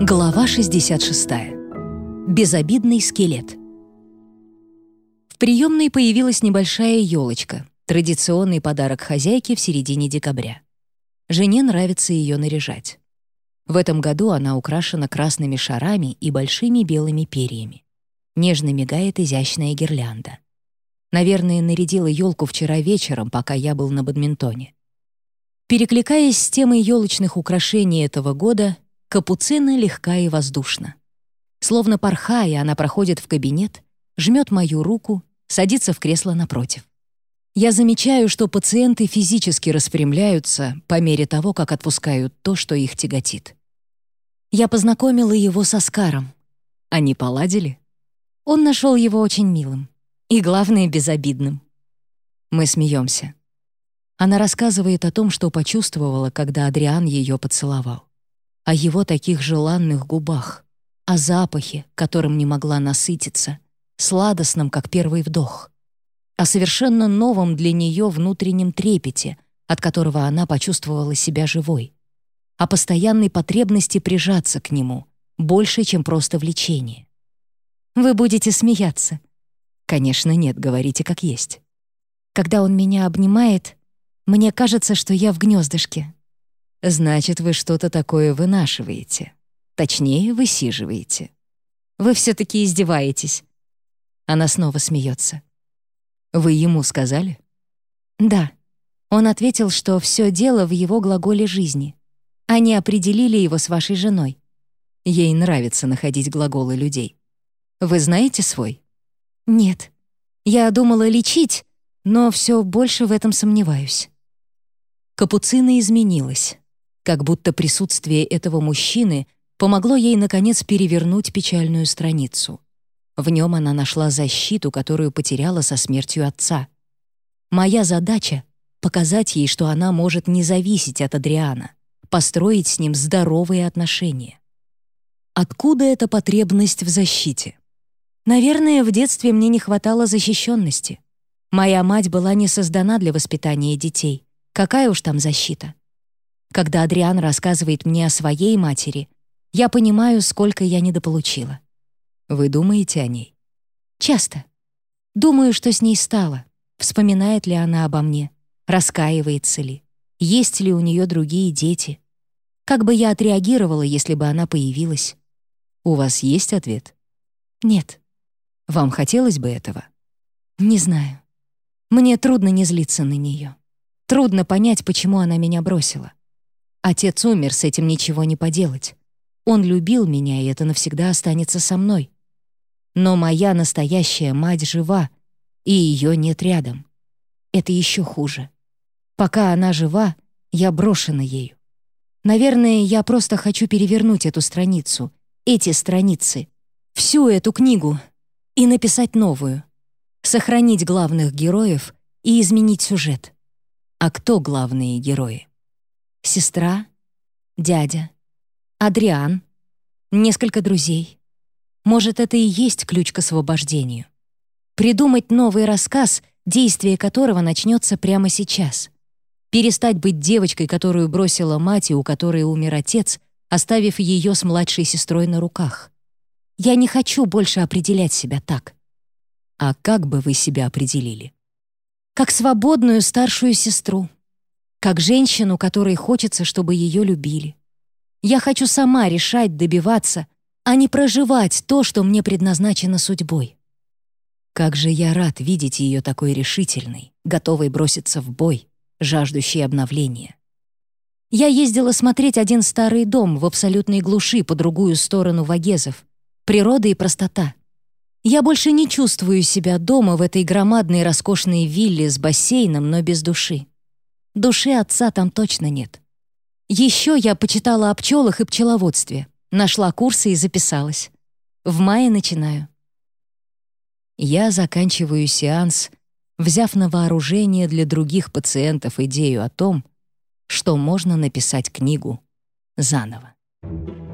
Глава 66. Безобидный скелет. В приемной появилась небольшая елочка, традиционный подарок хозяйки в середине декабря. Жене нравится ее наряжать. В этом году она украшена красными шарами и большими белыми перьями. Нежно мигает изящная гирлянда. Наверное, нарядила елку вчера вечером, пока я был на бадминтоне. Перекликаясь с темой елочных украшений этого года, Капуцина легка и воздушна. Словно порхая, она проходит в кабинет, жмет мою руку, садится в кресло напротив. Я замечаю, что пациенты физически распрямляются по мере того, как отпускают то, что их тяготит. Я познакомила его со Скаром. Они поладили? Он нашел его очень милым. И, главное, безобидным. Мы смеемся. Она рассказывает о том, что почувствовала, когда Адриан ее поцеловал о его таких желанных губах, о запахе, которым не могла насытиться, сладостном, как первый вдох, о совершенно новом для нее внутреннем трепете, от которого она почувствовала себя живой, о постоянной потребности прижаться к нему, больше, чем просто влечение. «Вы будете смеяться». «Конечно, нет, говорите как есть». Когда он меня обнимает, мне кажется, что я в гнездышке, Значит, вы что-то такое вынашиваете. Точнее, высиживаете. Вы все-таки издеваетесь. Она снова смеется. Вы ему сказали? Да. Он ответил, что все дело в его глаголе жизни. Они определили его с вашей женой. Ей нравится находить глаголы людей. Вы знаете свой? Нет. Я думала лечить, но все больше в этом сомневаюсь. Капуцина изменилась как будто присутствие этого мужчины помогло ей, наконец, перевернуть печальную страницу. В нем она нашла защиту, которую потеряла со смертью отца. Моя задача — показать ей, что она может не зависеть от Адриана, построить с ним здоровые отношения. Откуда эта потребность в защите? Наверное, в детстве мне не хватало защищенности. Моя мать была не создана для воспитания детей. Какая уж там защита? Когда Адриан рассказывает мне о своей матери, я понимаю, сколько я недополучила. Вы думаете о ней? Часто. Думаю, что с ней стало. Вспоминает ли она обо мне? Раскаивается ли? Есть ли у нее другие дети? Как бы я отреагировала, если бы она появилась? У вас есть ответ? Нет. Вам хотелось бы этого? Не знаю. Мне трудно не злиться на нее. Трудно понять, почему она меня бросила. Отец умер, с этим ничего не поделать. Он любил меня, и это навсегда останется со мной. Но моя настоящая мать жива, и ее нет рядом. Это еще хуже. Пока она жива, я брошена ею. Наверное, я просто хочу перевернуть эту страницу, эти страницы, всю эту книгу и написать новую, сохранить главных героев и изменить сюжет. А кто главные герои? Сестра, дядя, Адриан, несколько друзей. Может, это и есть ключ к освобождению. Придумать новый рассказ, действие которого начнется прямо сейчас. Перестать быть девочкой, которую бросила мать и у которой умер отец, оставив ее с младшей сестрой на руках. Я не хочу больше определять себя так. А как бы вы себя определили? Как свободную старшую сестру, как женщину, которой хочется, чтобы ее любили. Я хочу сама решать, добиваться, а не проживать то, что мне предназначено судьбой. Как же я рад видеть ее такой решительной, готовой броситься в бой, жаждущей обновления. Я ездила смотреть один старый дом в абсолютной глуши по другую сторону Вагезов. Природа и простота. Я больше не чувствую себя дома в этой громадной роскошной вилле с бассейном, но без души. Души отца там точно нет. Еще я почитала о пчелах и пчеловодстве, нашла курсы и записалась. В мае начинаю. Я заканчиваю сеанс, взяв на вооружение для других пациентов идею о том, что можно написать книгу заново. Thank you.